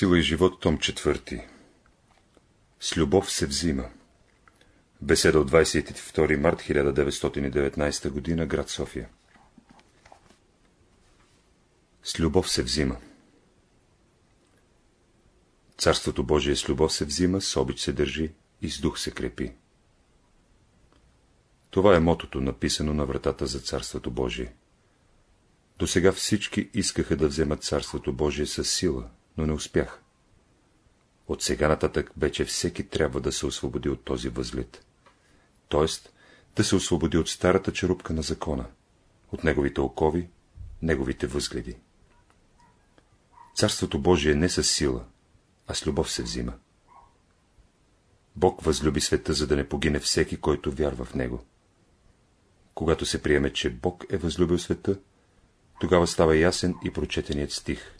Сила и живот, том четвърти. С любов се взима. Беседа от 22 март 1919 г. град София. С любов се взима. Царството Божие с любов се взима, с обич се държи и с дух се крепи. Това е мотото, написано на вратата за Царството Божие. До сега всички искаха да вземат Царството Божие с сила, но не успях. От сега нататък вече всеки трябва да се освободи от този възглед. Тоест, да се освободи от старата черупка на закона, от неговите окови, неговите възгледи. Царството Божие не с сила, а с любов се взима. Бог възлюби света, за да не погине всеки, който вярва в него. Когато се приеме, че Бог е възлюбил света, тогава става ясен и прочетеният стих.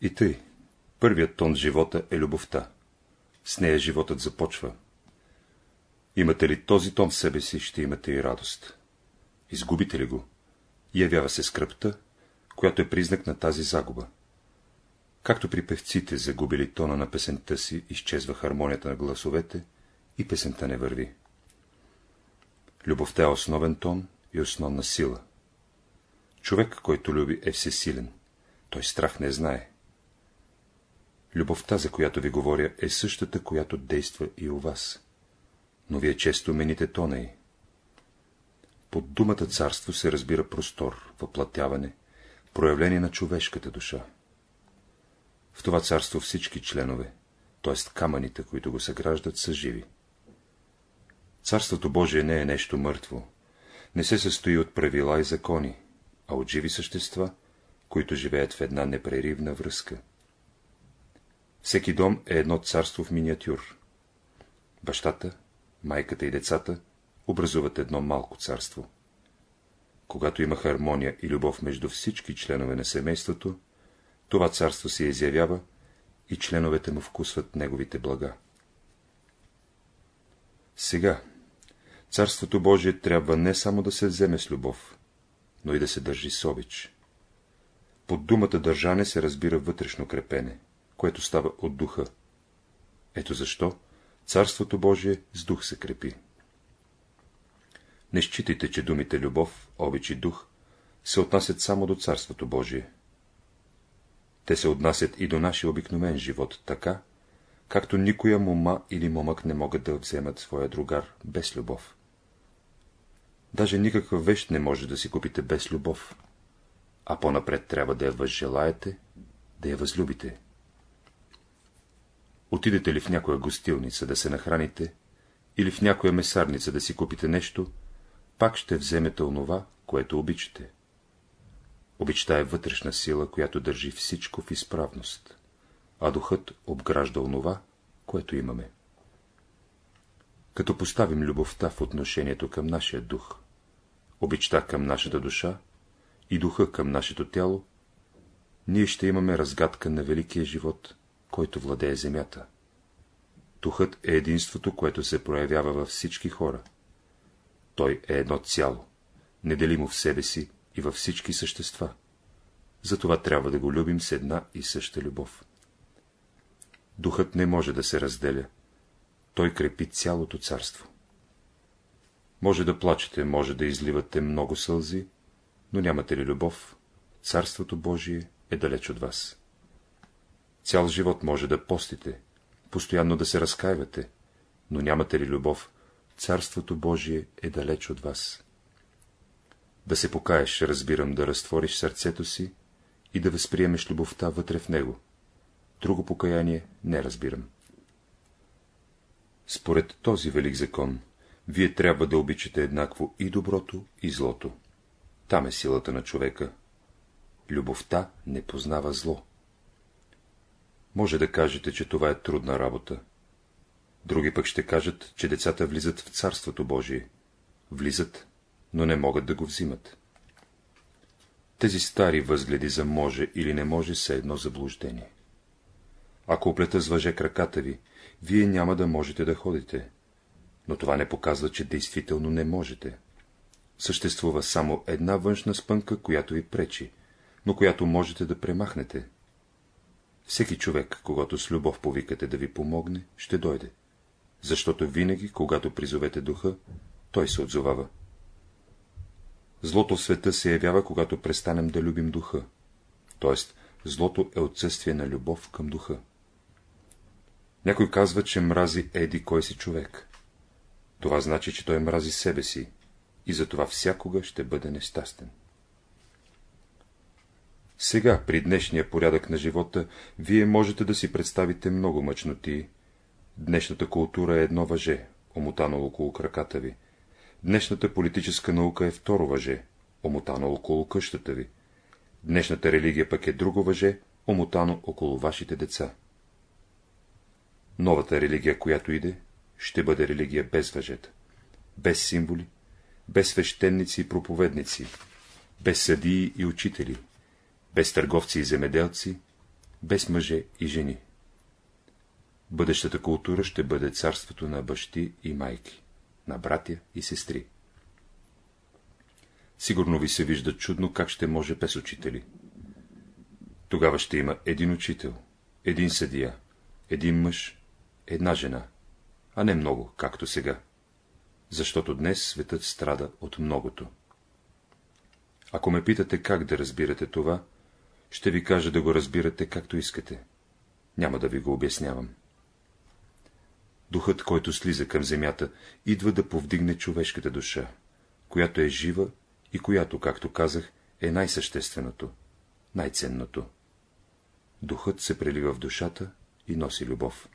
И тъй, първият тон в живота е любовта. С нея животът започва. Имате ли този тон в себе си, ще имате и радост. Изгубите ли го? Явява се скръпта, която е признак на тази загуба. Както при певците загубили тона на песента си, изчезва хармонията на гласовете и песента не върви. Любовта е основен тон и основна сила. Човек, който люби, е всесилен. Той страх не знае. Любовта, за която ви говоря, е същата, която действа и у вас. Но вие често мените тона й. Под думата царство се разбира простор, въплатяване, проявление на човешката душа. В това царство всички членове, т.е. камъните, които го съграждат, са живи. Царството Божие не е нещо мъртво, не се състои от правила и закони, а от живи същества, които живеят в една непреривна връзка. Всеки дом е едно царство в миниатюр. Бащата, майката и децата образуват едно малко царство. Когато има хармония и любов между всички членове на семейството, това царство се изявява и членовете му вкусват неговите блага. Сега, Царството Божие трябва не само да се вземе с любов, но и да се държи с обич. Под думата държане се разбира вътрешно крепене, което става от духа. Ето защо Царството Божие с дух се крепи. Не считайте, че думите любов, обич и дух се отнасят само до Царството Божие. Те се отнасят и до нашия обикновен живот, така, както никоя мома или момък не могат да вземат своя другар без любов. Даже никаква вещ не може да си купите без любов, а по-напред трябва да я възжелаете, да я възлюбите. Отидете ли в някоя гостилница да се нахраните, или в някоя месарница да си купите нещо, пак ще вземете онова, което обичате. Обичта е вътрешна сила, която държи всичко в изправност, а духът обгражда онова, което имаме. Като поставим любовта в отношението към нашия дух, обичта към нашата душа и духа към нашето тяло, ние ще имаме разгадка на великия живот, който владее земята. Духът е единството, което се проявява във всички хора. Той е едно цяло, неделимо в себе си и във всички същества. Затова трябва да го любим с една и съща любов. Духът не може да се разделя. Той крепи цялото царство. Може да плачете, може да изливате много сълзи, но нямате ли любов, Царството Божие е далеч от вас. Цял живот може да постите, постоянно да се разкаивате, но нямате ли любов, Царството Божие е далеч от вас. Да се покаеш, разбирам, да разтвориш сърцето си и да възприемеш любовта вътре в него. Друго покаяние не разбирам. Според този велик закон, вие трябва да обичате еднакво и доброто, и злото. Там е силата на човека. Любовта не познава зло. Може да кажете, че това е трудна работа. Други пък ще кажат, че децата влизат в Царството Божие. Влизат, но не могат да го взимат. Тези стари възгледи за може или не може са едно заблуждение. Ако оплета с въже краката ви, вие няма да можете да ходите, но това не показва, че действително не можете. Съществува само една външна спънка, която ви пречи, но която можете да премахнете. Всеки човек, когато с любов повикате да ви помогне, ще дойде, защото винаги, когато призовете духа, той се отзовава. Злото в света се явява, когато престанем да любим духа, т.е. злото е отсъствие на любов към духа. Някой казва, че мрази еди кой си човек. Това значи, че той мрази себе си и затова всякога ще бъде нещастен. Сега, при днешния порядък на живота, вие можете да си представите много мъчноти. Днешната култура е едно въже, омотано около краката ви. Днешната политическа наука е второ въже, омотано около къщата ви. Днешната религия пък е друго въже, омотано около вашите деца. Новата религия, която иде, ще бъде религия без въжета, без символи, без свещеници и проповедници, без съдии и учители, без търговци и земеделци, без мъже и жени. Бъдещата култура ще бъде царството на бащи и майки, на братя и сестри. Сигурно ви се вижда чудно, как ще може без учители. Тогава ще има един учител, един съдия, един мъж, една жена, а не много, както сега. Защото днес светът страда от многото. Ако ме питате как да разбирате това, ще ви кажа да го разбирате както искате. Няма да ви го обяснявам. Духът, който слиза към земята, идва да повдигне човешката душа, която е жива и която, както казах, е най-същественото, най-ценното. Духът се прелива в душата и носи любов.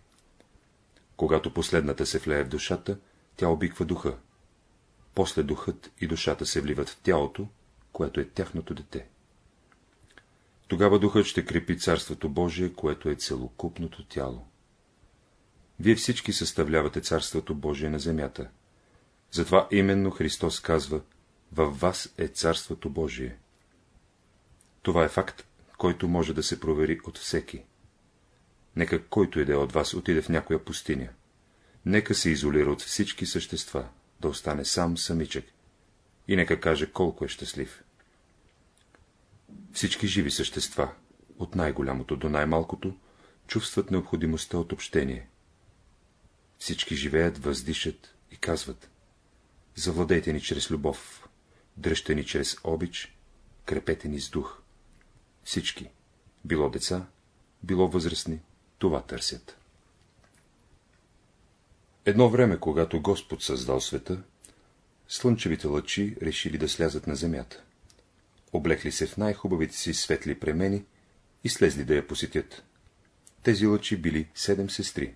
Когато последната се влее в душата, тя обиква духа. После духът и душата се вливат в тялото, което е тяхното дете. Тогава духът ще крепи Царството Божие, което е целокупното тяло. Вие всички съставлявате Царството Божие на земята. Затова именно Христос казва, във вас е Царството Божие. Това е факт, който може да се провери от всеки. Нека който иде от вас отиде в някоя пустиня. Нека се изолира от всички същества, да остане сам самичък. И нека каже колко е щастлив. Всички живи същества, от най-голямото до най-малкото, чувстват необходимостта от общение. Всички живеят, въздишат и казват Завладейте ни чрез любов, дръжте ни чрез обич, крепете ни с дух. Всички, било деца, било възрастни, това търсят. Едно време, когато Господ създал света, слънчевите лъчи решили да слязат на земята. Облекли се в най-хубавите си светли премени и слезли да я посетят. Тези лъчи били седем сестри.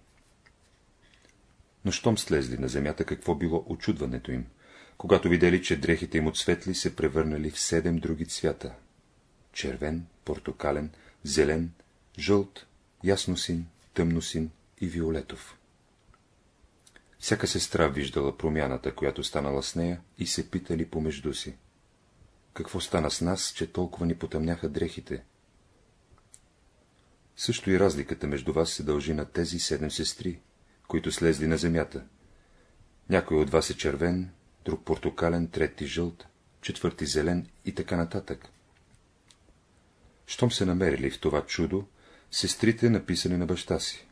Но щом слезли на земята, какво било очудването им, когато видели, че дрехите им от светли се превърнали в седем други цвята — червен, портокален, зелен, жълт, ясносин, тъмносин и виолетов. Всяка сестра виждала промяната, която станала с нея, и се питали помежду си. Какво стана с нас, че толкова ни потъмняха дрехите? Също и разликата между вас се дължи на тези седем сестри, които слезли на земята. Някой от вас е червен, друг портокален, трети жълт, четвърти зелен и така нататък. Щом се намерили в това чудо, сестрите написали на баща си.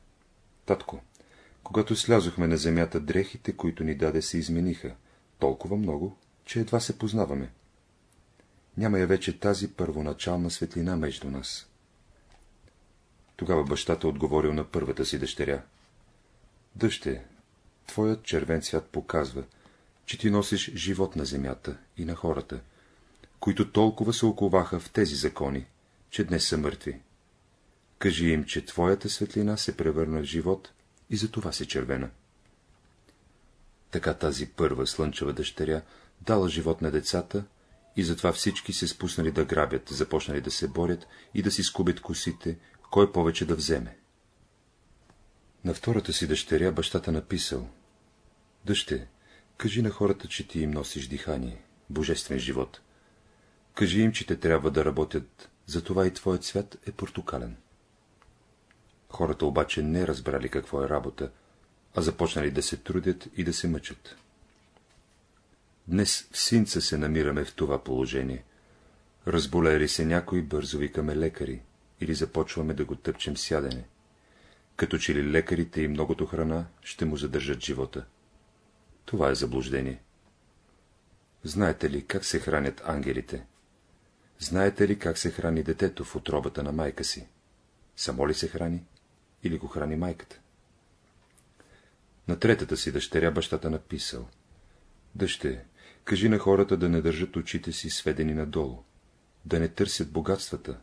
Татко, когато слязохме на земята, дрехите, които ни даде, се измениха, толкова много, че едва се познаваме. Няма я вече тази първоначална светлина между нас. Тогава бащата отговорил на първата си дъщеря. Дъще, твоят червен цвят показва, че ти носиш живот на земята и на хората, които толкова се оковаха в тези закони, че днес са мъртви. Кажи им, че твоята светлина се превърна в живот и за това си червена. Така тази първа слънчева дъщеря дала живот на децата и затова всички се спуснали да грабят, започнали да се борят и да си скубят косите, кой повече да вземе. На втората си дъщеря бащата написал — Дъще, кажи на хората, че ти им носиш дихание, божествен живот. Кажи им, че те трябва да работят, затова и твоят свят е портокален. Хората обаче не разбрали какво е работа, а започнали да се трудят и да се мъчат. Днес в синца се намираме в това положение. Разболели се някой, бързо викаме лекари. или започваме да го тъпчем сядене, като че ли лекарите и многото храна ще му задържат живота. Това е заблуждение. Знаете ли как се хранят ангелите? Знаете ли как се храни детето в отробата на майка си? Само ли се храни или го храни майката? На третата си дъщеря бащата написал. Дъще, кажи на хората да не държат очите си сведени надолу, да не търсят богатствата,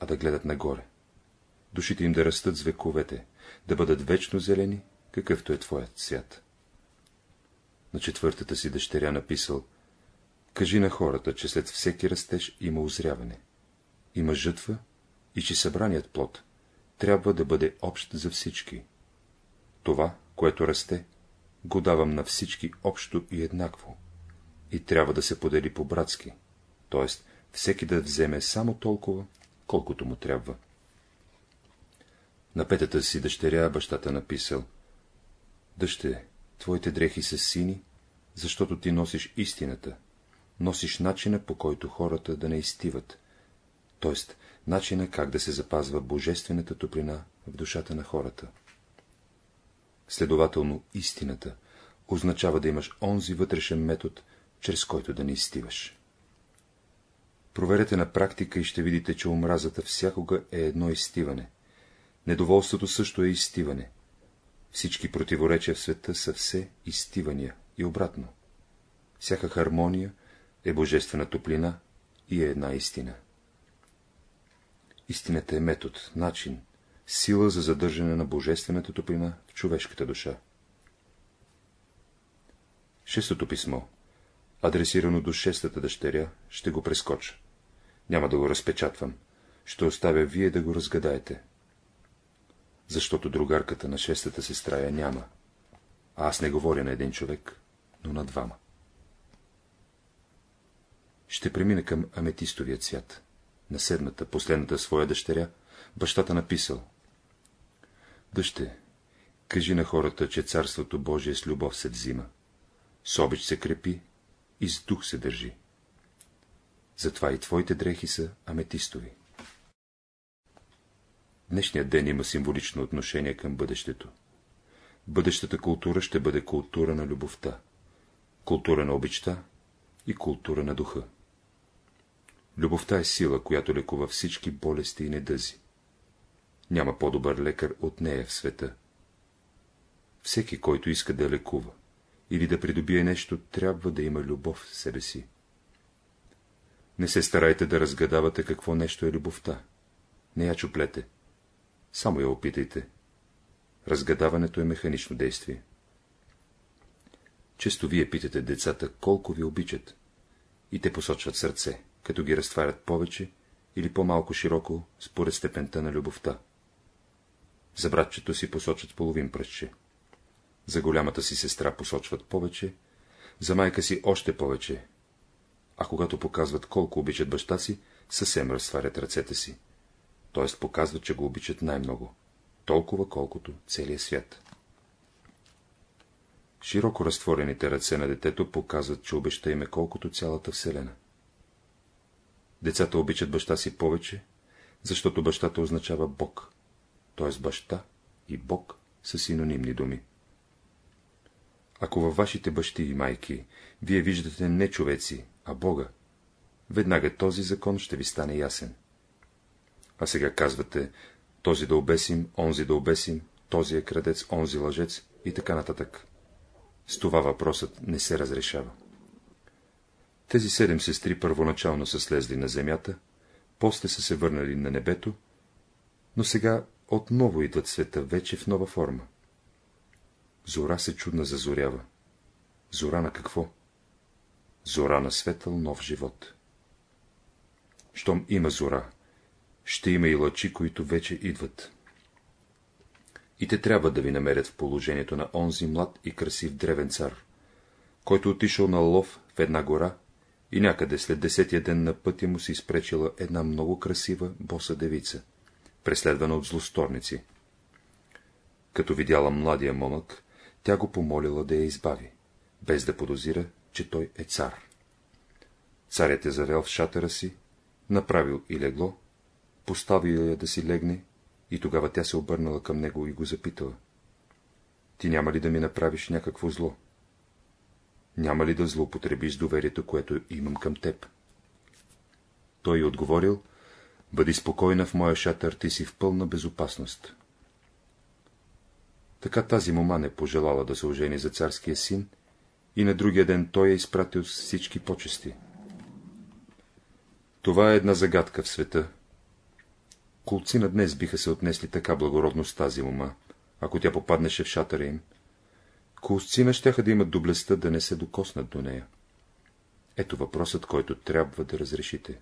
а да гледат нагоре. Душите им да растат с вековете, да бъдат вечно зелени, какъвто е твоят свят. На четвъртата си дъщеря написал, кажи на хората, че след всеки растеж има озряване, има жътва и че събраният плод трябва да бъде общ за всички. Това, което расте, го давам на всички общо и еднакво, и трябва да се подели по-братски, т.е. всеки да вземе само толкова, колкото му трябва. На петата си дъщеря бащата написал Дъще, твоите дрехи са сини, защото ти носиш истината, носиш начина, по който хората да не изтиват, т.е. начина как да се запазва божествената топлина в душата на хората. Следователно, истината означава да имаш онзи вътрешен метод, чрез който да не изтиваш. Проверете на практика и ще видите, че омразата всякога е едно изтиване. Недоволството също е изтиване. Всички противоречия в света са все изтивания и обратно. Всяка хармония е божествена топлина и е една истина. Истината е метод, начин, сила за задържане на божествената топлина в човешката душа. Шестото писмо, адресирано до шестата дъщеря, ще го прескоча. Няма да го разпечатвам, ще оставя вие да го разгадаете. Защото другарката на шестата сестра я няма, а аз не говоря на един човек, но на двама. Ще премина към аметистовия цвят. На седмата, последната своя дъщеря, бащата написал. Дъще, кажи на хората, че Царството Божие с любов се взима, с обич се крепи и с дух се държи. Затова и твоите дрехи са аметистови. Днешният ден има символично отношение към бъдещето. Бъдещата култура ще бъде култура на любовта, култура на обичта и култура на духа. Любовта е сила, която лекува всички болести и недъзи. Няма по-добър лекар от нея в света. Всеки, който иска да лекува или да придобие нещо, трябва да има любов в себе си. Не се старайте да разгадавате какво нещо е любовта. Не я чуплете. Само я опитайте. Разгадаването е механично действие. Често вие питате децата, колко ви обичат, и те посочват сърце, като ги разтварят повече или по-малко широко, според степента на любовта. За братчето си посочват половин пръстче. За голямата си сестра посочват повече, за майка си още повече, а когато показват колко обичат баща си, съвсем разтварят ръцете си. Т.е. показват, че го обичат най-много, толкова колкото целият свят. Широко разтворените ръце на детето показват, че обеща им е колкото цялата вселена. Децата обичат баща си повече, защото бащата означава Бог, т.е. баща и Бог са синонимни думи. Ако във вашите бащи и майки вие виждате не човеци, а Бога, веднага този закон ще ви стане ясен. А сега казвате, този да обесим, онзи да обесим, този е крадец, онзи лъжец и така нататък. С това въпросът не се разрешава. Тези седем сестри първоначално са слезли на земята, после са се върнали на небето, но сега отново идват света вече в нова форма. Зора се чудна зазорява. Зора на какво? Зора на светъл нов живот. Щом има зора, ще има и лъчи, които вече идват. И те трябва да ви намерят в положението на онзи млад и красив древен цар, който отишъл на лов в една гора и някъде след десетия ден на пътя му се изпречила една много красива боса девица, преследвана от злосторници. Като видяла младия момък, тя го помолила да я избави, без да подозира, че той е цар. Царят е завел в шатъра си, направил и легло, поставил я да си легне и тогава тя се обърнала към него и го запитала. Ти няма ли да ми направиш някакво зло? Няма ли да злоупотребиш доверието, което имам към теб? Той отговорил, бъди спокойна в моя шатър, ти си в пълна безопасност. Така тази мома не пожелала да се ожени за царския син и на другия ден той е изпратил с всички почести. Това е една загадка в света. Колци на днес биха се отнесли така благородно с тази мома, ако тя попаднеше в шатъра им. Колцина щяха да имат доблестта да не се докоснат до нея. Ето въпросът, който трябва да разрешите.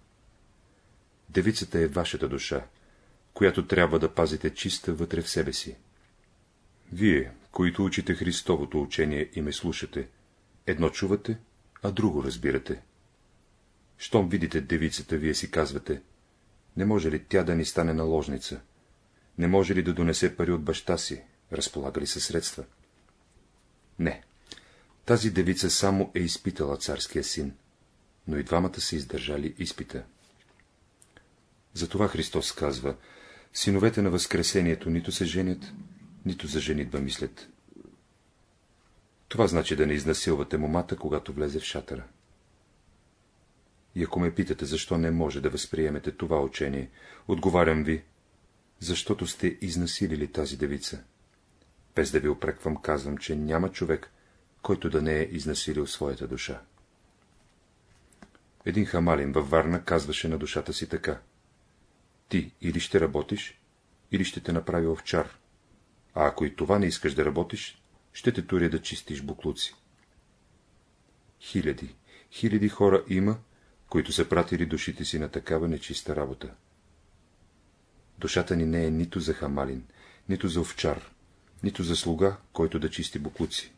Девицата е вашата душа, която трябва да пазите чиста вътре в себе си. Вие, които учите Христовото учение и ме слушате, едно чувате, а друго разбирате. Щом видите девицата, вие си казвате, не може ли тя да ни стане наложница? Не може ли да донесе пари от баща си? Разполага ли се средства? Не. Тази девица само е изпитала царския син, но и двамата са издържали изпита. Затова Христос казва, синовете на Възкресението нито се женят, нито за женитба мислят. Това значи да не изнасилвате момата, когато влезе в шатъра. И ако ме питате, защо не може да възприемете това учение, отговарям ви, защото сте изнасилили тази девица. Без да ви опреквам, казвам, че няма човек, който да не е изнасилил своята душа. Един хамалин във Варна казваше на душата си така. Ти или ще работиш, или ще те направи овчар, а ако и това не искаш да работиш, ще те туря да чистиш буклуци. Хиляди, хиляди хора има, които са пратили душите си на такава нечиста работа. Душата ни не е нито за хамалин, нито за овчар, нито за слуга, който да чисти буклуци.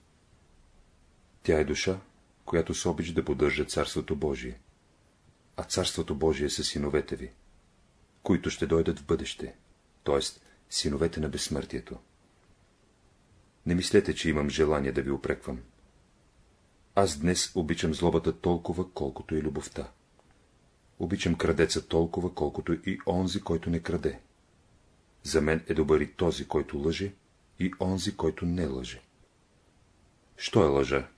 Тя е душа, която с обич да поддържа Царството Божие. А Царството Божие са синовете ви, които ще дойдат в бъдеще, т.е. синовете на безсмъртието. Не мислете, че имам желание да ви опреквам. Аз днес обичам злобата толкова, колкото и любовта. Обичам крадеца толкова, колкото и онзи, който не краде. За мен е добър и този, който лъже, и онзи, който не лъже. Що е лъжа?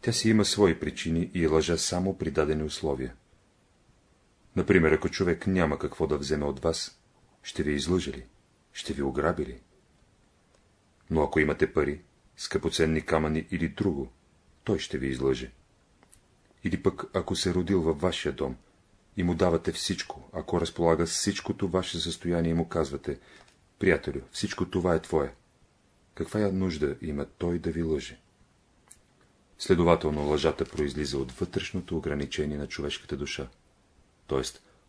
Тя си има свои причини и е лъжа само при дадени условия. Например, ако човек няма какво да вземе от вас, ще ви излъжа ли? Ще ви ограби ли? Но ако имате пари, скъпоценни камъни или друго, той ще ви излъже. Или пък, ако се е родил във вашия дом и му давате всичко, ако разполага всичкото ваше състояние и му казвате, приятелю, всичко това е твое, каква я нужда има той да ви лъже? Следователно, лъжата произлиза от вътрешното ограничение на човешката душа. Т.е.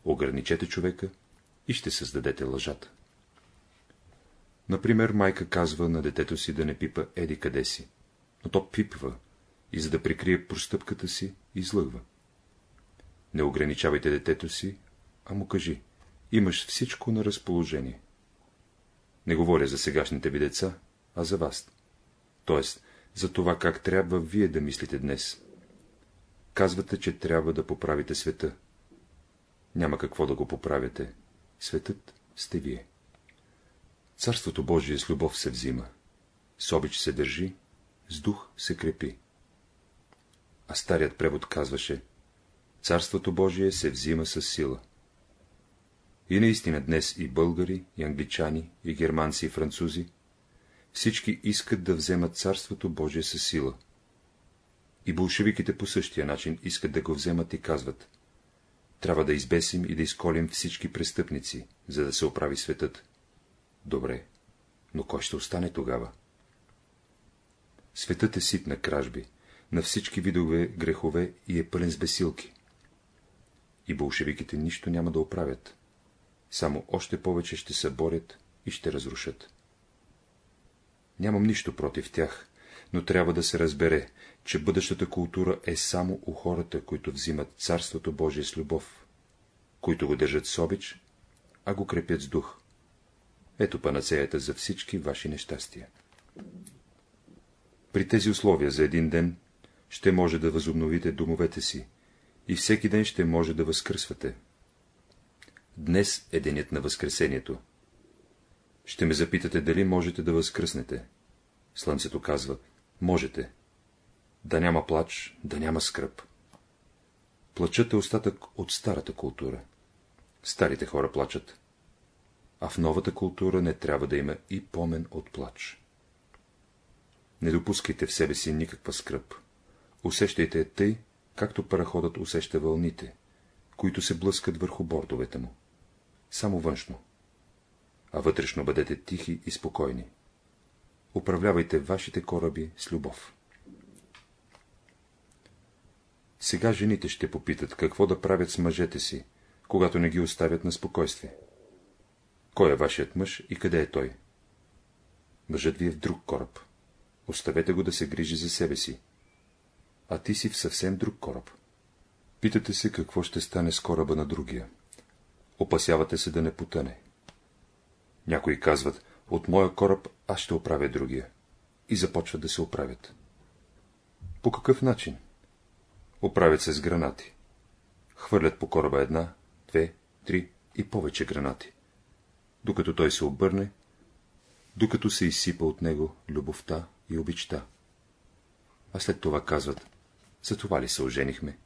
ограничете човека и ще създадете лъжата. Например, майка казва на детето си да не пипа еди къде си, но то пипва и за да прикрие простъпката си, излъгва. Не ограничавайте детето си, а му кажи, имаш всичко на разположение. Не говоря за сегашните ви деца, а за вас. Тоест, за това как трябва вие да мислите днес. Казвате, че трябва да поправите света. Няма какво да го поправяте. Светът сте вие. Царството Божие с любов се взима, с обич се държи, с дух се крепи. А старият превод казваше, Царството Божие се взима с сила. И наистина днес и българи, и англичани, и германци, и французи, всички искат да вземат Царството Божие със сила. И болшевиките по същия начин искат да го вземат и казват, трябва да избесим и да изколим всички престъпници, за да се оправи светът. Добре, но кой ще остане тогава? Светът е сит на кражби, на всички видове грехове и е пълен с бесилки. И болшевиките нищо няма да оправят, само още повече ще се борят и ще разрушат. Нямам нищо против тях, но трябва да се разбере, че бъдещата култура е само у хората, които взимат Царството Божие с любов, които го държат с обич, а го крепят с дух. Ето панацеята за всички ваши нещастия. При тези условия за един ден ще може да възобновите домовете си и всеки ден ще може да възкръсвате. Днес е денят на Възкресението. Ще ме запитате, дали можете да възкръснете. Слънцето казва, можете. Да няма плач, да няма скръп. Плачът е остатък от старата култура. Старите хора плачат. А в новата култура не трябва да има и помен от плач. Не допускайте в себе си никаква скръп. Усещайте тъй, както параходът усеща вълните, които се блъскат върху бордовете му. Само външно. А вътрешно бъдете тихи и спокойни. Управлявайте вашите кораби с любов. Сега жените ще попитат, какво да правят с мъжете си, когато не ги оставят на спокойствие. Кой е вашият мъж и къде е той? Мъжът ви е в друг кораб. Оставете го да се грижи за себе си. А ти си в съвсем друг кораб. Питате се, какво ще стане с кораба на другия. Опасявате се да не потъне. Някои казват, от моя кораб аз ще оправя другия. И започват да се оправят. По какъв начин? Оправят се с гранати. Хвърлят по кораба една, две, три и повече гранати. Докато той се обърне, докато се изсипа от него любовта и обичта. А след това казват, за това ли се оженихме?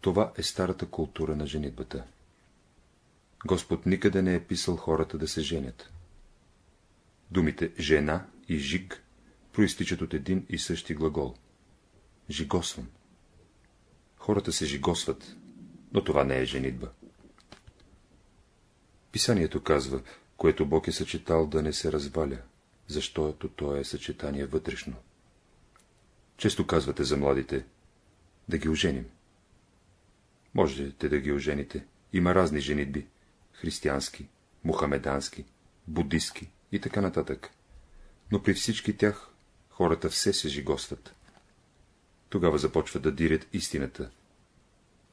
Това е старата култура на женитбата. Господ никъде не е писал хората да се женят. Думите жена и жиг проистичат от един и същи глагол. Жигосвам. Хората се жигосват, но това не е женитба. Писанието казва, което Бог е съчетал да не се разваля, защото то е съчетание вътрешно. Често казвате за младите, да ги оженим. Можете да ги ожените. Има разни женитби. Християнски, мухамедански, будистки и така нататък. Но при всички тях хората все се жигостват. Тогава започват да дирят истината,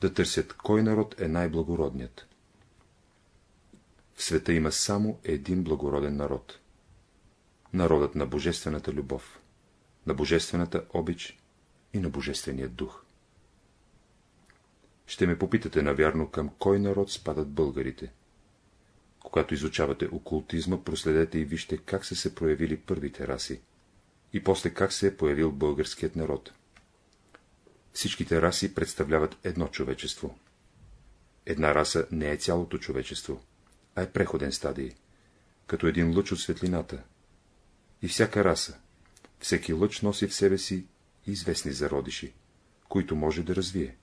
да търсят кой народ е най-благородният. В света има само един благороден народ. Народът на божествената любов, на божествената обич и на божествения дух. Ще ме попитате, навярно, към кой народ спадат българите. Когато изучавате окултизма, проследете и вижте как са се проявили първите раси и после как се е появил българският народ. Всичките раси представляват едно човечество. Една раса не е цялото човечество, а е преходен стадий, като един лъч от светлината. И всяка раса, всеки лъч носи в себе си известни зародиши, които може да развие.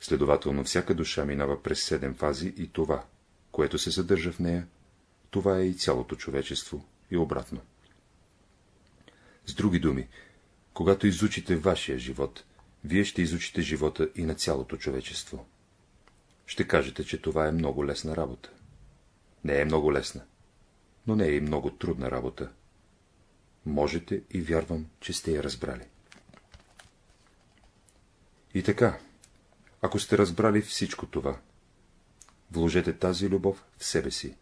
Следователно, всяка душа минава през седем фази и това, което се съдържа в нея, това е и цялото човечество, и обратно. С други думи, когато изучите вашия живот, вие ще изучите живота и на цялото човечество. Ще кажете, че това е много лесна работа. Не е много лесна, но не е и много трудна работа. Можете и вярвам, че сте я разбрали. И така, ако сте разбрали всичко това, вложете тази любов в себе си,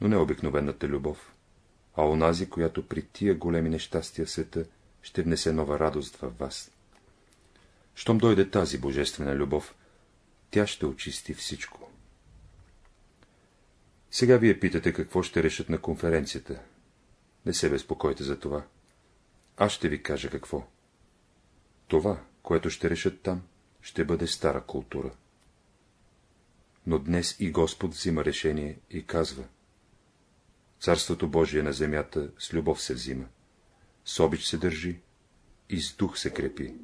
но не обикновената любов, а онази, която при тия големи нещастия света ще внесе нова радост във вас. Щом дойде тази божествена любов, тя ще очисти всичко. Сега вие питате, какво ще решат на конференцията. Не се безпокойте за това. Аз ще ви кажа какво. Това, което ще решат там, ще бъде стара култура. Но днес и Господ взима решение и казва. Царството Божие на земята с любов се взима, с обич се държи и с дух се крепи.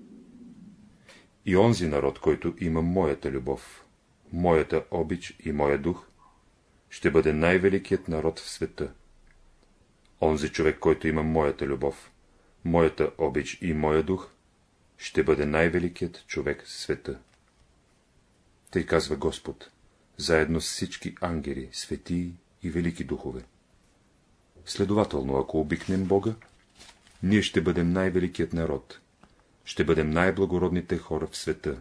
И онзи народ, който има моята любов, моята обич и моя дух, ще бъде най-великият народ в света. Онзи човек, който има моята любов, моята обич и моя дух, ще бъде най-великият човек в света. Тъй казва Господ, заедно с всички ангели, светии и велики духове. Следователно, ако обикнем Бога, ние ще бъдем най-великият народ, ще бъдем най-благородните хора в света,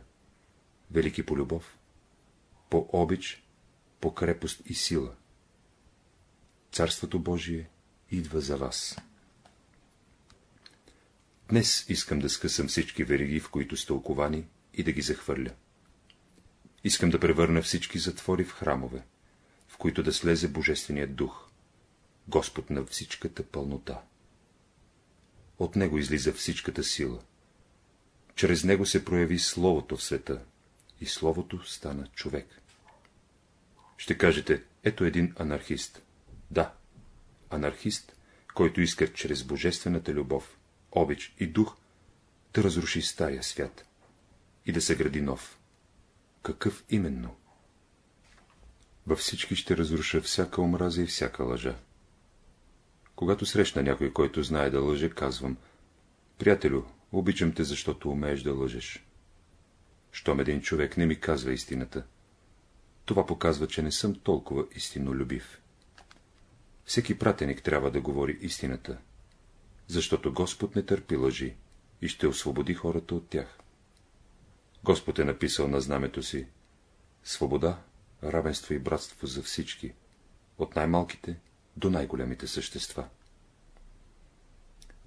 велики по любов, по обич, по крепост и сила. Царството Божие идва за вас. Днес искам да скъсам всички вериги, в които сте оковани, и да ги захвърля. Искам да превърна всички затвори в храмове, в които да слезе Божественият дух, Господ на всичката пълнота. От него излиза всичката сила. Чрез него се прояви Словото в света, и Словото стана човек. Ще кажете, ето един анархист. Да, анархист, който иска чрез божествената любов, обич и дух да разруши стария свят и да се гради нов. Какъв именно? Във всички ще разруша всяка омраза и всяка лъжа. Когато срещна някой, който знае да лъже, казвам, приятелю, обичам те, защото умееш да лъжеш. Щом един човек не ми казва истината, това показва, че не съм толкова истинолюбив. Всеки пратеник трябва да говори истината, защото Господ не търпи лъжи и ще освободи хората от тях. Господ е написал на знамето си свобода, равенство и братство за всички, от най-малките до най-големите същества.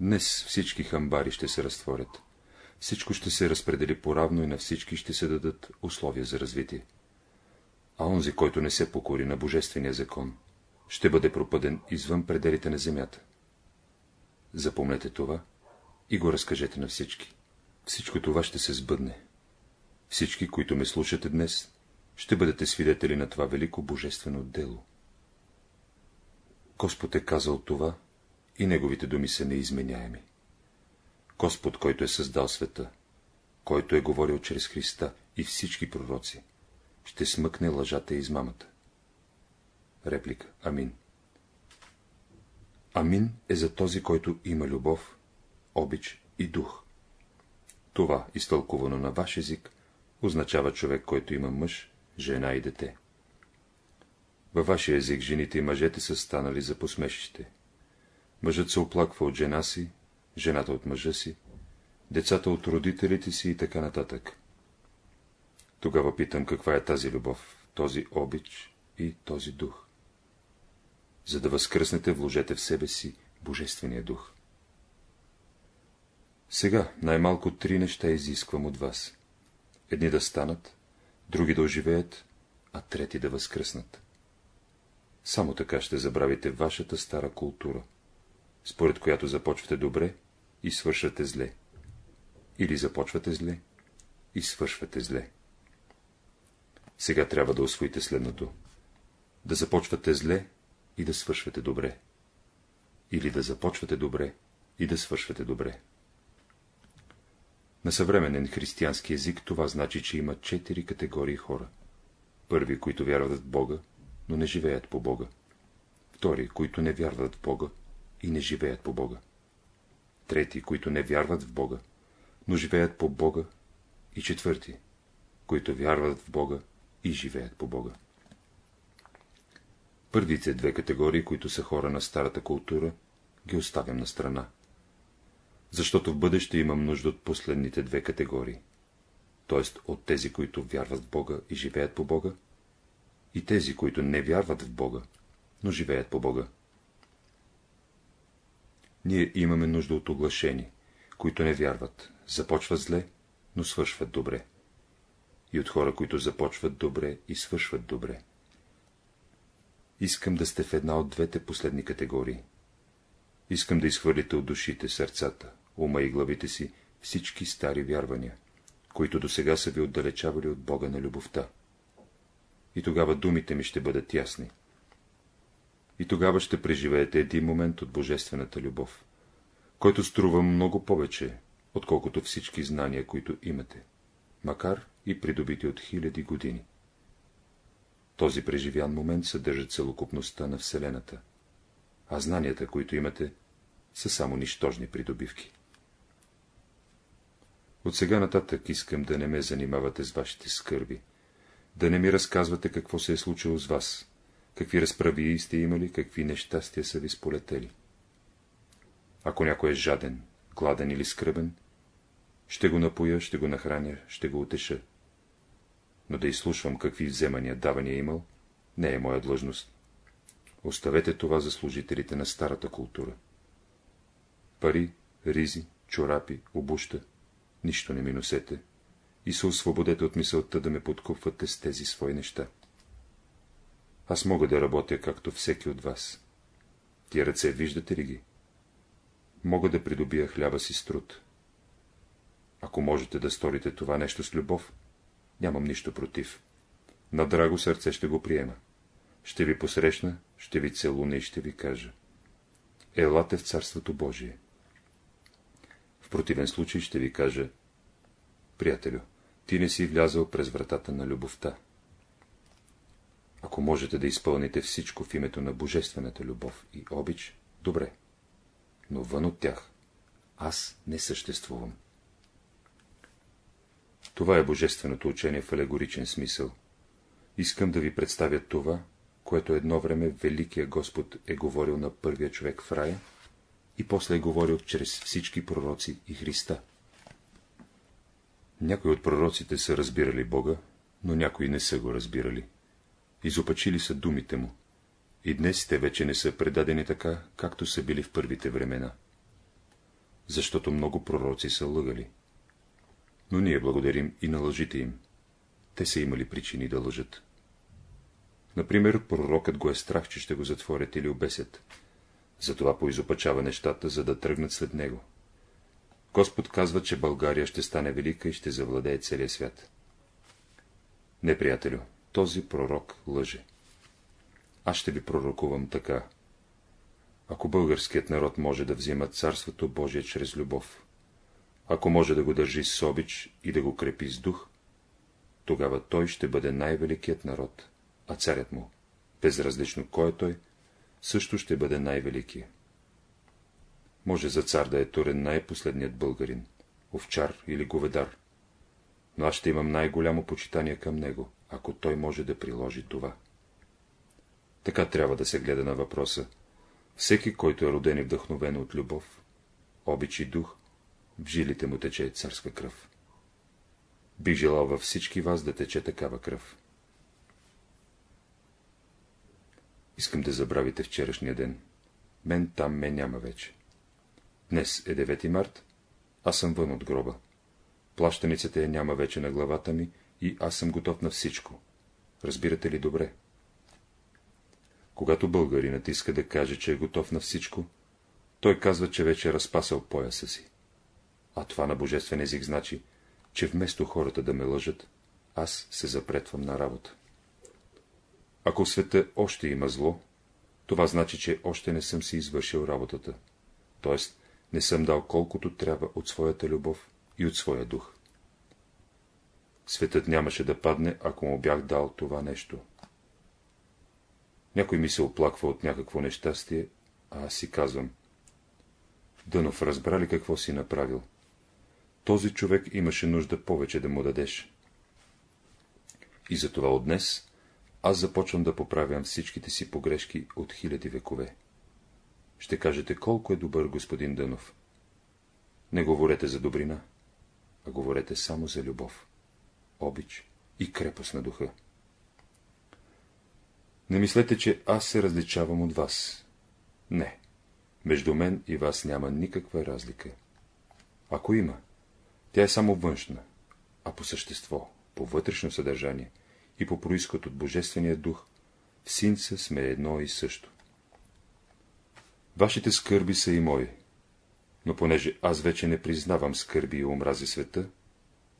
Днес всички хамбари ще се разтворят. Всичко ще се разпредели поравно и на всички ще се дадат условия за развитие. А онзи, който не се покори на Божествения закон, ще бъде пропъден извън пределите на земята. Запомнете това и го разкажете на всички. Всичко това ще се сбъдне. Всички, които ме слушате днес, ще бъдете свидетели на това велико божествено дело. Господ е казал това и неговите думи са неизменяеми. Господ, който е създал света, който е говорил чрез Христа и всички пророци, ще смъкне лъжата и измамата. Реплика. Амин. Амин е за този, който има любов, обич и дух. Това, изтълкувано на ваш език, означава човек, който има мъж, жена и дете. Във вашия език жените и мъжете са станали за посмешище. Мъжът се оплаква от жена си, жената от мъжа си, децата от родителите си и така нататък. Тогава питам, каква е тази любов, този обич и този дух. За да възкръснете, вложете в себе си Божествения дух. Сега най-малко три неща изисквам от вас. Едни да станат, други да оживеят, а трети да възкръснат. Само така ще забравите вашата стара култура, според която започвате добре и свършвате зле. Или започвате зле и свършвате зле. Сега трябва да освоите следното. Да започвате зле и да свършвате добре. Или да започвате добре и да свършвате добре. На съвременен християнски език това значи, че има четири категории хора. Първи, които вярват в Бога, но не живеят по Бога. Втори, които не вярват в Бога и не живеят по Бога. Трети, които не вярват в Бога, но живеят по Бога. И четвърти, които вярват в Бога и живеят по Бога. Първите две категории, които са хора на старата култура, ги оставям на страна. Защото в бъдеще имам нужда от последните две категории. т.е. от тези, които вярват в Бога и живеят по Бога, и тези, които не вярват в Бога, но живеят по Бога. Ние имаме нужда от оглашени, които не вярват, започват зле, но свършват добре. И от хора, които започват добре и свършват добре. Искам да сте в една от двете последни категории. Искам да изхвърлите от душите, сърцата, ума и главите си всички стари вярвания, които до сега са ви отдалечавали от Бога на любовта. И тогава думите ми ще бъдат ясни. И тогава ще преживеете един момент от божествената любов, който струва много повече, отколкото всички знания, които имате, макар и придобити от хиляди години. Този преживян момент съдържа целокупността на Вселената, а знанията, които имате, са само нищожни придобивки. От сега нататък искам да не ме занимавате с вашите скърби, да не ми разказвате какво се е случило с вас, какви разправи сте имали, какви нещастия са ви сполетели. Ако някой е жаден, гладен или скръбен, ще го напоя, ще го нахраня, ще го утеша, но да изслушвам какви вземания давания е имал, не е моя длъжност. Оставете това за служителите на старата култура. Пари, ризи, чорапи, обуща, нищо не ми носете и се освободете от мисълта да ме подкупвате с тези свои неща. Аз мога да работя, както всеки от вас. Тия ръце виждате ли ги? Мога да придобия хляба си с труд. Ако можете да сторите това нещо с любов, нямам нищо против. На драго сърце ще го приема. Ще ви посрещна, ще ви целуна и ще ви кажа. Елате в Царството Божие. В противен случай ще ви кажа, приятелю, ти не си влязъл през вратата на любовта. Ако можете да изпълните всичко в името на божествената любов и обич, добре. Но вън от тях аз не съществувам. Това е божественото учение в алегоричен смисъл. Искам да ви представя това, което едно време Великия Господ е говорил на първия човек в рая и после е говорил чрез всички пророци и Христа. Някои от пророците са разбирали Бога, но някои не са го разбирали. Изопачили са думите му. И днес те вече не са предадени така, както са били в първите времена. Защото много пророци са лъгали. Но ние благодарим и на лъжите им. Те са имали причини да лъжат. Например, пророкът го е страх, че ще го затворят или обесят. Затова поизопачава нещата, за да тръгнат след него. Господ казва, че България ще стане велика и ще завладее целия свят. Не, приятелю, този пророк лъже. Аз ще ви пророкувам така. Ако българският народ може да взима Царството Божие чрез любов, ако може да го държи с обич и да го крепи с дух, тогава той ще бъде най-великият народ, а царят му, безразлично кой е той, също ще бъде най-великият. Може за цар да е турен най-последният българин, овчар или говедар, но аз ще имам най-голямо почитание към него, ако той може да приложи това. Така трябва да се гледа на въпроса. Всеки, който е роден и вдъхновен от любов, обич и дух, в жилите му тече царска кръв. Бих желал във всички вас да тече такава кръв. Искам да забравите вчерашния ден. Мен там ме няма вече. Днес е 9 март, аз съм вън от гроба. Плащаницата я няма вече на главата ми и аз съм готов на всичко. Разбирате ли добре? Когато българинът иска да каже, че е готов на всичко, той казва, че вече е разпасал пояса си. А това на божествен език значи, че вместо хората да ме лъжат, аз се запретвам на работа. Ако в света още има зло, това значи, че още не съм си извършил работата, т.е. не съм дал колкото трябва от своята любов и от своя дух. Светът нямаше да падне, ако му бях дал това нещо. Някой ми се оплаква от някакво нещастие, а аз си казвам. Дънов, разбра ли какво си направил? Този човек имаше нужда повече да му дадеш. И затова от днес аз започвам да поправям всичките си погрешки от хиляди векове. Ще кажете, колко е добър господин Дънов. Не говорете за добрина, а говорете само за любов, обич и крепост на духа. Не мислете, че аз се различавам от вас. Не. Между мен и вас няма никаква разлика. Ако има, тя е само външна, а по същество, по вътрешно съдържание и по происход от Божествения дух, в синца сме едно и също. Вашите скърби са и мои, но понеже аз вече не признавам скърби и омрази света,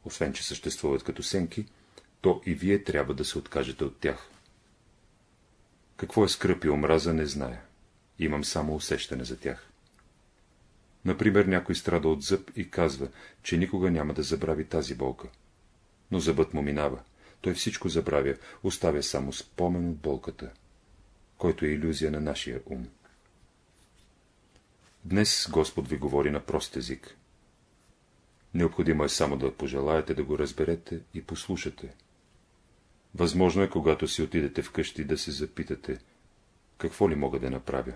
освен че съществуват като сенки, то и вие трябва да се откажете от тях. Какво е скръп и омраза, не зная. Имам само усещане за тях. Например, някой страда от зъб и казва, че никога няма да забрави тази болка. Но зъбът му минава. Той всичко забравя, оставя само спомен от болката, който е иллюзия на нашия ум. Днес Господ ви говори на прост език. Необходимо е само да пожелаете да го разберете и послушате. Възможно е, когато си отидете вкъщи, да се запитате, какво ли мога да направя.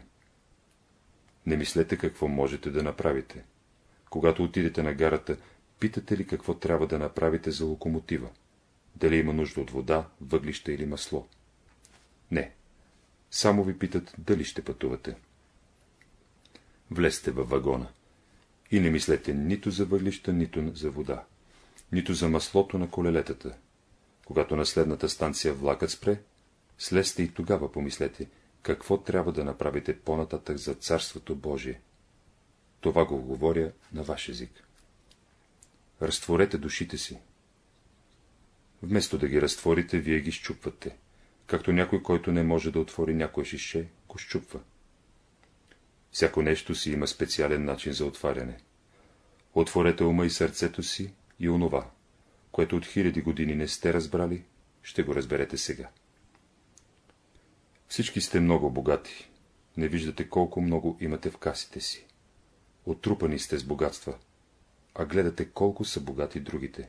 Не мислете какво можете да направите. Когато отидете на гарата, питате ли какво трябва да направите за локомотива? Дали има нужда от вода, въглища или масло? Не. Само ви питат, дали ще пътувате. Влезте във вагона. И не мислете нито за въглища, нито за вода. нито за маслото на колелетата. Когато на следната станция влакът спре, слезте и тогава помислете, какво трябва да направите по-нататък за Царството Божие. Това го говоря на ваш език. Разтворете душите си. Вместо да ги разтворите, вие ги щупвате, както някой, който не може да отвори някое шише, го щупва. Всяко нещо си има специален начин за отваряне. Отворете ума и сърцето си и онова, което от хиляди години не сте разбрали, ще го разберете сега. Всички сте много богати, не виждате колко много имате в касите си. Отрупани сте с богатства, а гледате колко са богати другите.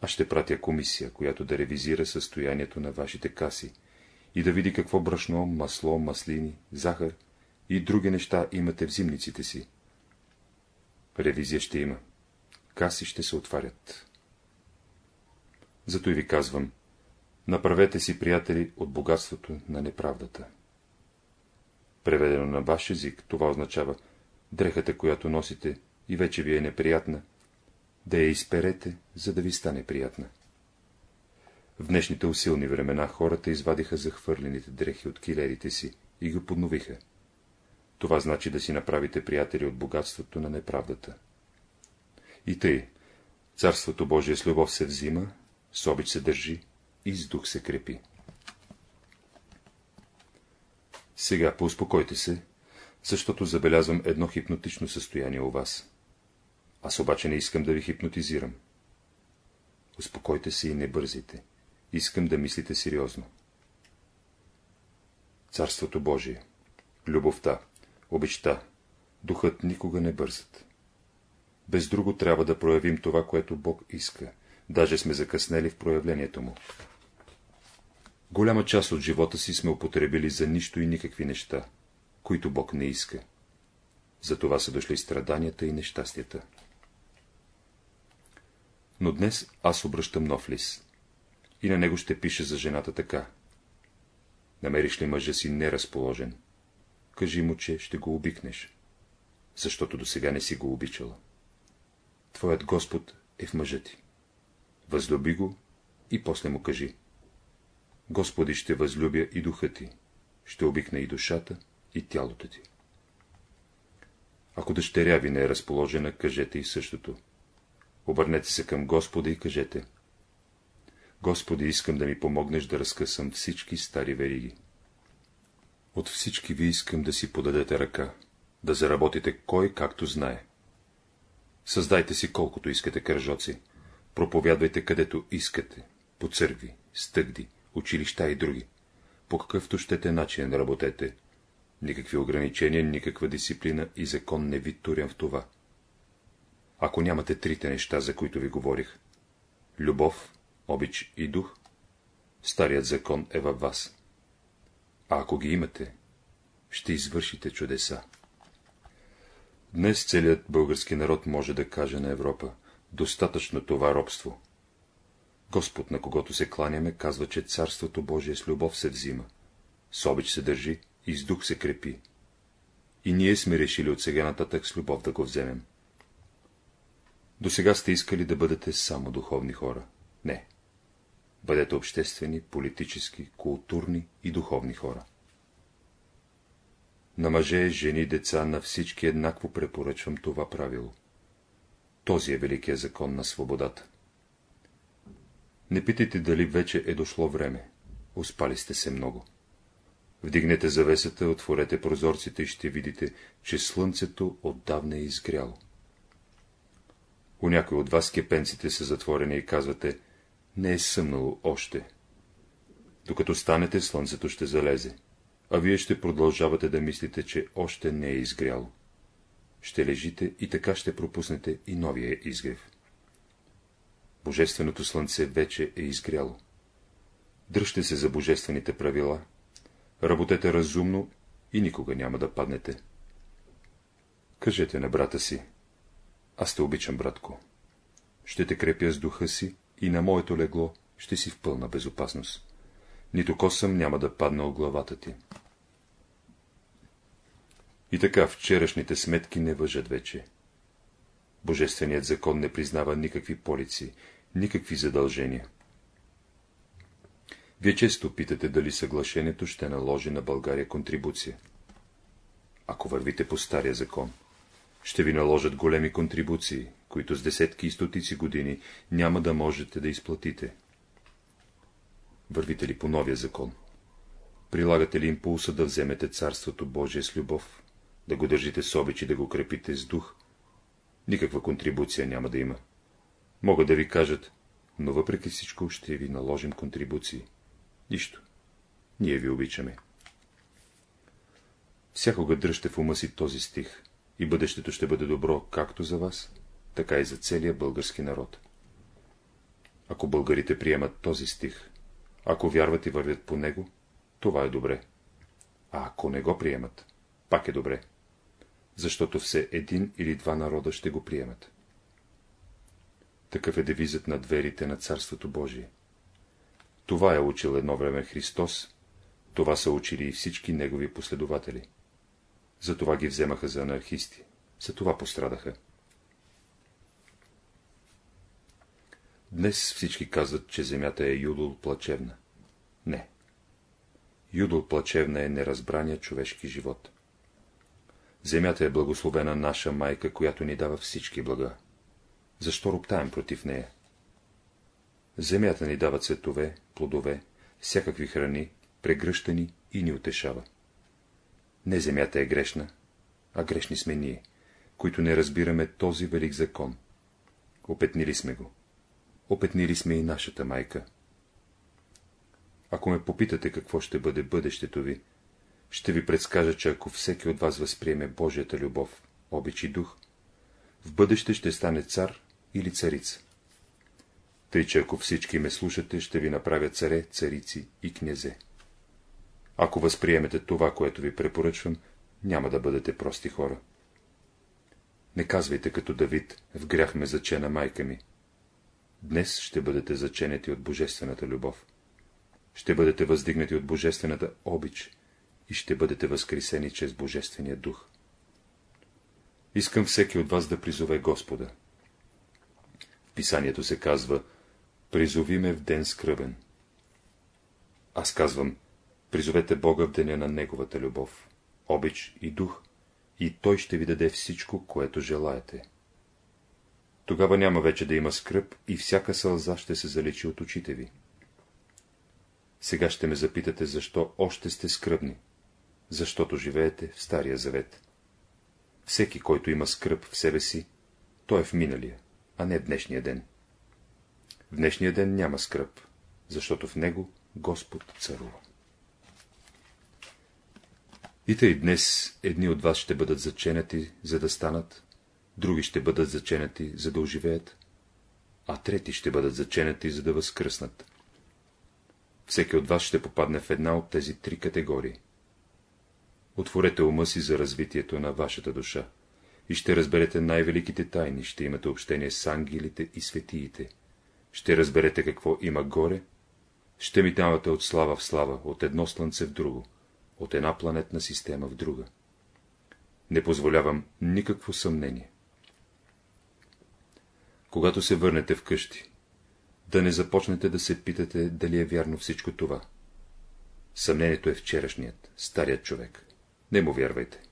Аз ще пратя комисия, която да ревизира състоянието на вашите каси и да види какво брашно, масло, маслини, захар и други неща имате в зимниците си. Ревизия ще има. Каси ще се отварят. Зато и ви казвам, направете си приятели от богатството на неправдата. Преведено на ваш език, това означава дрехата, която носите и вече ви е неприятна, да я изперете, за да ви стане приятна. В днешните усилни времена хората извадиха захвърлените дрехи от килерите си и го подновиха. Това значи да си направите приятели от богатството на неправдата. И тъй, Царството Божие с любов се взима, с обич се държи и с дух се крепи. Сега поуспокойте се, защото забелязвам едно хипнотично състояние у вас. Аз обаче не искам да ви хипнотизирам. Успокойте се и не бързайте. Искам да мислите сериозно. Царството Божие, любовта, обичта, духът никога не бързат. Без друго трябва да проявим това, което Бог иска, даже сме закъснели в проявлението му. Голяма част от живота си сме употребили за нищо и никакви неща, които Бог не иска. За това са дошли страданията и нещастията. Но днес аз обръщам нов лист. И на него ще пише за жената така. Намериш ли мъжа си неразположен? Кажи му, че ще го обикнеш, защото до сега не си го обичала. Твоят Господ е в мъжа ти. Възлюби го и после му кажи. Господи, ще възлюбя и духа ти, ще обикна и душата, и тялото ти. Ако дъщеря ви не е разположена, кажете и същото. Обърнете се към Господа и кажете. Господи, искам да ми помогнеш да разкъсам всички стари вериги. От всички ви искам да си подадете ръка, да заработите кой както знае. Създайте си колкото искате кържоци, проповядвайте където искате, по църкви, стъгди, училища и други. По какъвто щете начин работете. Никакви ограничения, никаква дисциплина и закон не ви турям в това. Ако нямате трите неща, за които ви говорих — любов, обич и дух, старият закон е във вас. А ако ги имате, ще извършите чудеса. Днес целият български народ може да каже на Европа — достатъчно това робство. Господ, на когото се кланяме, казва, че Царството Божие с любов се взима, с обич се държи и с дух се крепи. И ние сме решили от сега нататък с любов да го вземем. До сега сте искали да бъдете само духовни хора. Не. Бъдете обществени, политически, културни и духовни хора. На мъже, жени, деца, на всички еднакво препоръчвам това правило. Този е великият закон на свободата. Не питайте дали вече е дошло време. Успали сте се много. Вдигнете завесата, отворете прозорците и ще видите, че слънцето отдавна е изгряло. У някой от вас кепенците са затворени и казвате, не е съмнало още. Докато станете, слънцето ще залезе, а вие ще продължавате да мислите, че още не е изгряло. Ще лежите и така ще пропуснете и новия изгрев. Божественото слънце вече е изгряло. Дръжте се за божествените правила, работете разумно и никога няма да паднете. Кажете на брата си, аз те обичам, братко. Ще те крепя с духа си и на моето легло ще си в пълна безопасност. Нито косъм няма да падне от главата ти. И така вчерашните сметки не въжат вече. Божественият закон не признава никакви полици, никакви задължения. Вие често питате, дали съглашението ще наложи на България контрибуция. Ако вървите по стария закон, ще ви наложат големи контрибуции, които с десетки и стотици години няма да можете да изплатите. Вървите ли по новия закон? Прилагате ли импулса да вземете Царството Божие с любов, да го държите с обич и да го крепите с дух? Никаква контрибуция няма да има. Могат да ви кажат, но въпреки всичко ще ви наложим контрибуции. Нищо. Ние ви обичаме. Всякога дръжте в ума си този стих, и бъдещето ще бъде добро както за вас, така и за целия български народ. Ако българите приемат този стих, ако вярват и вървят по него, това е добре. А ако не го приемат, пак е добре, защото все един или два народа ще го приемат. Такъв е девизът на дверите на Царството Божие. Това е учил едно време Христос, това са учили и всички негови последователи. Затова ги вземаха за анархисти, за това пострадаха. Днес всички казват, че земята е юдол плачевна. Не. Юдол плачевна е неразбрания човешки живот. Земята е благословена наша майка, която ни дава всички блага. Защо роптаем против нея? Земята ни дава цветове, плодове, всякакви храни, прегръщани и ни утешава. Не земята е грешна, а грешни сме ние, които не разбираме този велик закон. Опетнили сме го. Опетнили сме и нашата майка. Ако ме попитате какво ще бъде бъдещето ви, ще ви предскажа, че ако всеки от вас възприеме Божията любов, обич и дух, в бъдеще ще стане цар или царица. Тъй, че ако всички ме слушате, ще ви направя царе, царици и князе. Ако възприемете това, което ви препоръчвам, няма да бъдете прости хора. Не казвайте като Давид, в грях ме зачена майка ми. Днес ще бъдете заченети от божествената любов. Ще бъдете въздигнати от божествената обич и ще бъдете възкресени чрез Божествения дух. Искам всеки от вас да призове Господа. В писанието се казва, призови ме в ден скръбен. Аз казвам, призовете Бога в деня на Неговата любов, обич и дух, и Той ще ви даде всичко, което желаете. Тогава няма вече да има скръп и всяка сълза ще се заличи от очите ви. Сега ще ме запитате, защо още сте скръбни, защото живеете в Стария Завет. Всеки, който има скръп в себе си, той е в миналия, а не в днешния ден. В днешния ден няма скръп, защото в него Господ царува. И тъй днес едни от вас ще бъдат заченати, за да станат, други ще бъдат заченати, за да оживеят, а трети ще бъдат заченати, за да възкръснат. Всеки от вас ще попадне в една от тези три категории. Отворете ума си за развитието на вашата душа и ще разберете най-великите тайни, ще имате общение с ангелите и светиите, ще разберете какво има горе, ще митавате от слава в слава, от едно слънце в друго, от една планетна система в друга. Не позволявам никакво съмнение. Когато се върнете вкъщи, да не започнете да се питате, дали е вярно всичко това. Съмнението е вчерашният, старият човек. Не му вярвайте.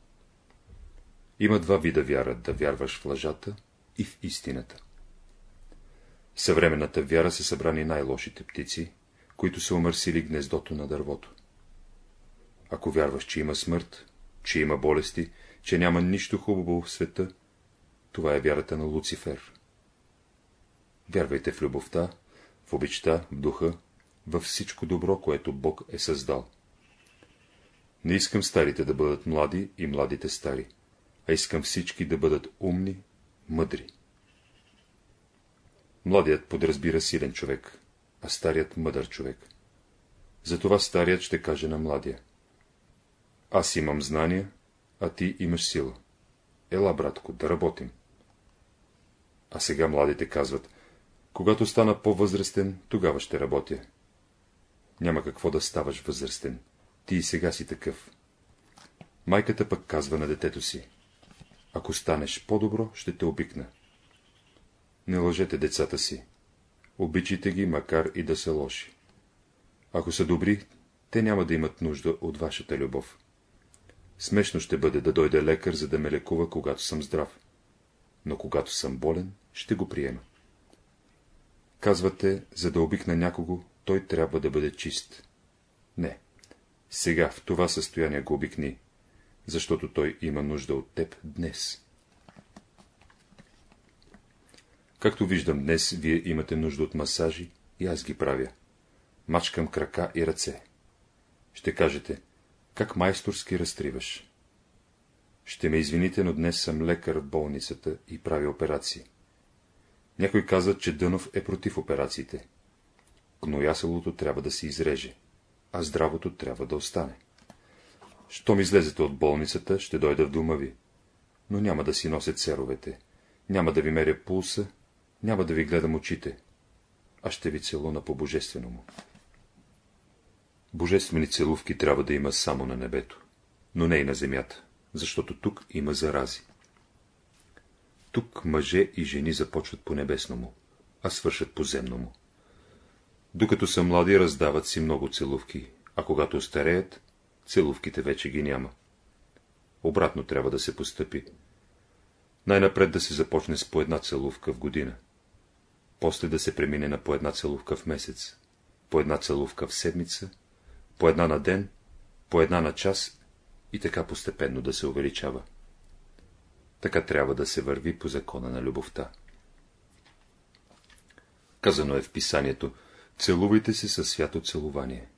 Има два вида вяра, да вярваш в лъжата и в истината. Съвременната вяра са събрани най-лошите птици, които са умърсили гнездото на дървото. Ако вярваш, че има смърт, че има болести, че няма нищо хубаво в света, това е вярата на Луцифер. Вярвайте в любовта, в обичта, в духа, във всичко добро, което Бог е създал. Не искам старите да бъдат млади и младите стари, а искам всички да бъдат умни, мъдри. Младият подразбира силен човек, а старият мъдър човек. Затова старият ще каже на младия. Аз имам знания, а ти имаш сила. Ела, братко, да работим. А сега младите казват, когато стана по-възрастен, тогава ще работя. Няма какво да ставаш възрастен. Ти и сега си такъв. Майката пък казва на детето си. Ако станеш по-добро, ще те обикна. Не лъжете децата си. Обичайте ги, макар и да са лоши. Ако са добри, те няма да имат нужда от вашата любов. Смешно ще бъде да дойде лекар, за да ме лекува, когато съм здрав. Но когато съм болен, ще го приема. Казвате, за да обикна някого, той трябва да бъде чист. Не. Сега в това състояние го обикни, защото той има нужда от теб днес. Както виждам днес, вие имате нужда от масажи и аз ги правя. Мачкам крака и ръце. Ще кажете, как майсторски разтриваш. Ще ме извините, но днес съм лекар в болницата и прави операции. Някой каза, че Дънов е против операциите. Гнояселото трябва да се изреже, а здравото трябва да остане. Щом излезете от болницата, ще дойда в дома ви, но няма да си носят церовете, няма да ви меря пулса, няма да ви гледам очите, а ще ви целуна по божествено му. Божествени целувки трябва да има само на небето, но не и на земята, защото тук има зарази. Тук мъже и жени започват по небесному, а свършат по земному. Докато са млади, раздават си много целувки, а когато остареят, целувките вече ги няма. Обратно трябва да се постъпи. Най-напред да се започне с по една целувка в година. После да се премине на по една целувка в месец, по една целувка в седмица, по една на ден, по една на час и така постепенно да се увеличава. Така трябва да се върви по закона на любовта. Казано е в писанието, целувайте се със свято целувание.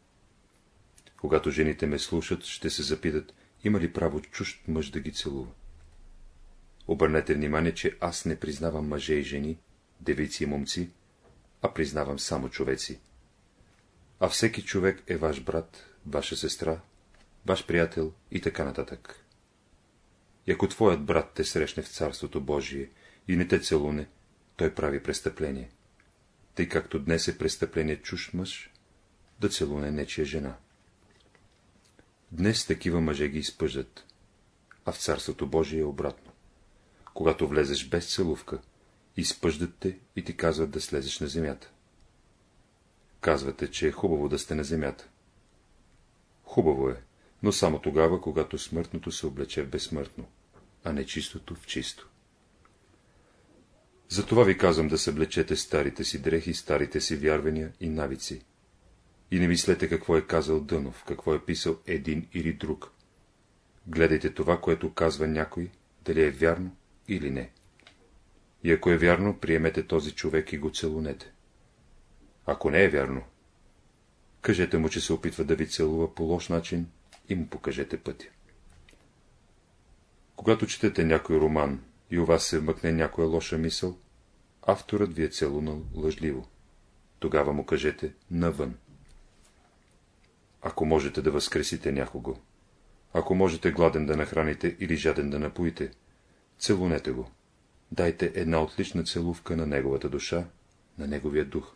Когато жените ме слушат, ще се запитат, има ли право чужд мъж да ги целува. Обърнете внимание, че аз не признавам мъже и жени, девици и момци, а признавам само човеци. А всеки човек е ваш брат, ваша сестра, ваш приятел и така нататък. И ако твоят брат те срещне в Царството Божие и не те целуне, той прави престъпление. Тъй както днес е престъпление чуж мъж, да целуне нечия жена. Днес такива мъже ги изпъждат, а в Царството Божие е обратно. Когато влезеш без целувка, изпъждат те и ти казват да слезеш на земята. Казвате, че е хубаво да сте на земята. Хубаво е, но само тогава, когато смъртното се облече в безсмъртно, а не чистото в чисто. Затова ви казвам да съблечете старите си дрехи, старите си вярвания и навици. И не мислете какво е казал Дънов, какво е писал един или друг. Гледайте това, което казва някой, дали е вярно или не. И ако е вярно, приемете този човек и го целунете. Ако не е вярно, кажете му, че се опитва да ви целува по лош начин и му покажете пътя. Когато четете някой роман и у вас се вмъкне някоя лоша мисъл, авторът ви е целунал лъжливо. Тогава му кажете навън. Ако можете да възкресите някого, ако можете гладен да нахраните или жаден да напоите, целунете го. Дайте една отлична целувка на неговата душа, на неговия дух.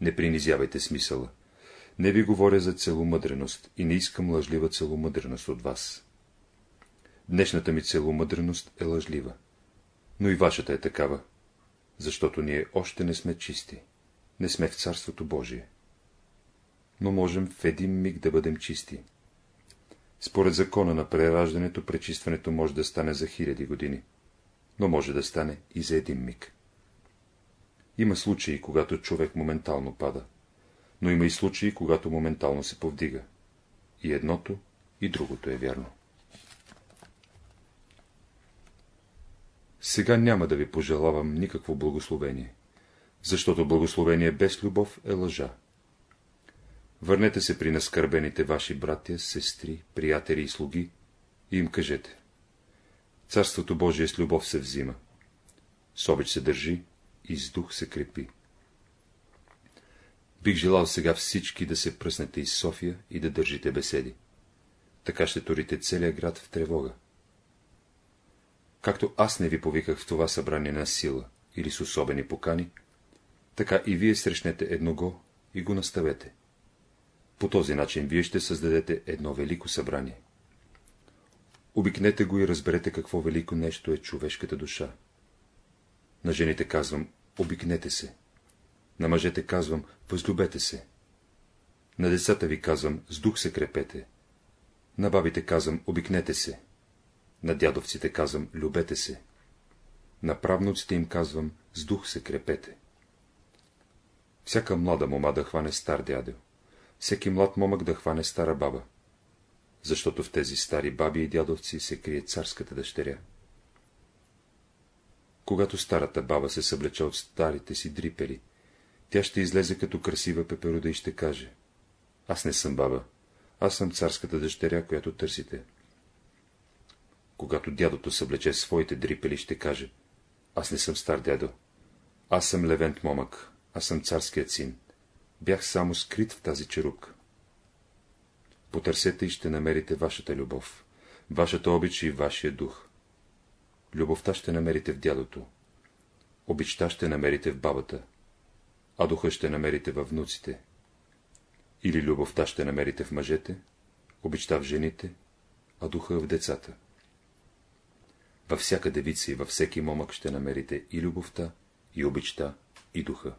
Не принизявайте смисъла. Не ви говоря за целомъдреност и не искам лъжлива целомъдреност от вас. Днешната ми целомъдреност е лъжлива, но и вашата е такава, защото ние още не сме чисти, не сме в Царството Божие. Но можем в един миг да бъдем чисти. Според закона на прераждането, пречистването може да стане за хиляди години, но може да стане и за един миг. Има случаи, когато човек моментално пада, но има и случаи, когато моментално се повдига. И едното, и другото е вярно. Сега няма да ви пожелавам никакво благословение, защото благословение без любов е лъжа. Върнете се при наскърбените ваши братя, сестри, приятели и слуги и им кажете. Царството Божие с любов се взима. С обич се държи и с дух се крепи. Бих желал сега всички да се пръснете из София и да държите беседи. Така ще турите целия град в тревога. Както аз не ви повиках в това събрание на сила или с особени покани, така и вие срещнете едного и го наставете. По този начин вие ще създадете едно велико събрание. Обикнете го и разберете какво велико нещо е човешката душа. На жените казвам, обикнете се. На мъжете казвам, възлюбете се. На децата ви казвам, с дух се крепете. На бабите казвам, обикнете се. На дядовците казвам, любете се. На правнуците им казвам, с дух се крепете. Всяка млада мома да хване стар дядо, всеки млад момък да хване стара баба, защото в тези стари баби и дядовци се крие царската дъщеря. Когато старата баба се съблече от старите си дрипели, тя ще излезе като красива пеперуда и ще каже — аз не съм баба, аз съм царската дъщеря, която търсите. Когато дядото съблече своите дрипели, ще каже — аз не съм стар дядо, аз съм левент момък, аз съм царският син. Бях само скрит в тази черупка. Потърсете и ще намерите вашата любов, вашата обич и вашия дух. Любовта ще намерите в дядото, обичта ще намерите в бабата, а духа ще намерите във внуците. Или любовта ще намерите в мъжете, обичта в жените, а духа в децата. Във всяка девица и във всеки момък ще намерите и любовта, и обичта, и духа.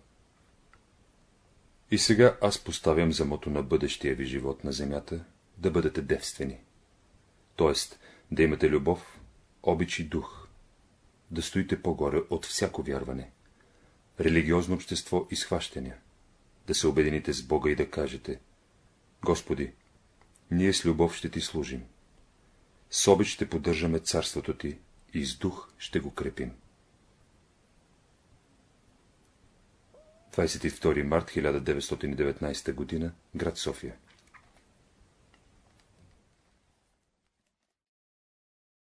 И сега аз поставям за мото на бъдещия ви живот на земята да бъдете девствени. Тоест, да имате любов, обич и дух, да стоите по-горе от всяко вярване, религиозно общество и схващания, да се обедините с Бога и да кажете, Господи, ние с любов ще ти служим, с обич ще поддържаме царството ти и с дух ще го крепим. 22 март 1919 г. град София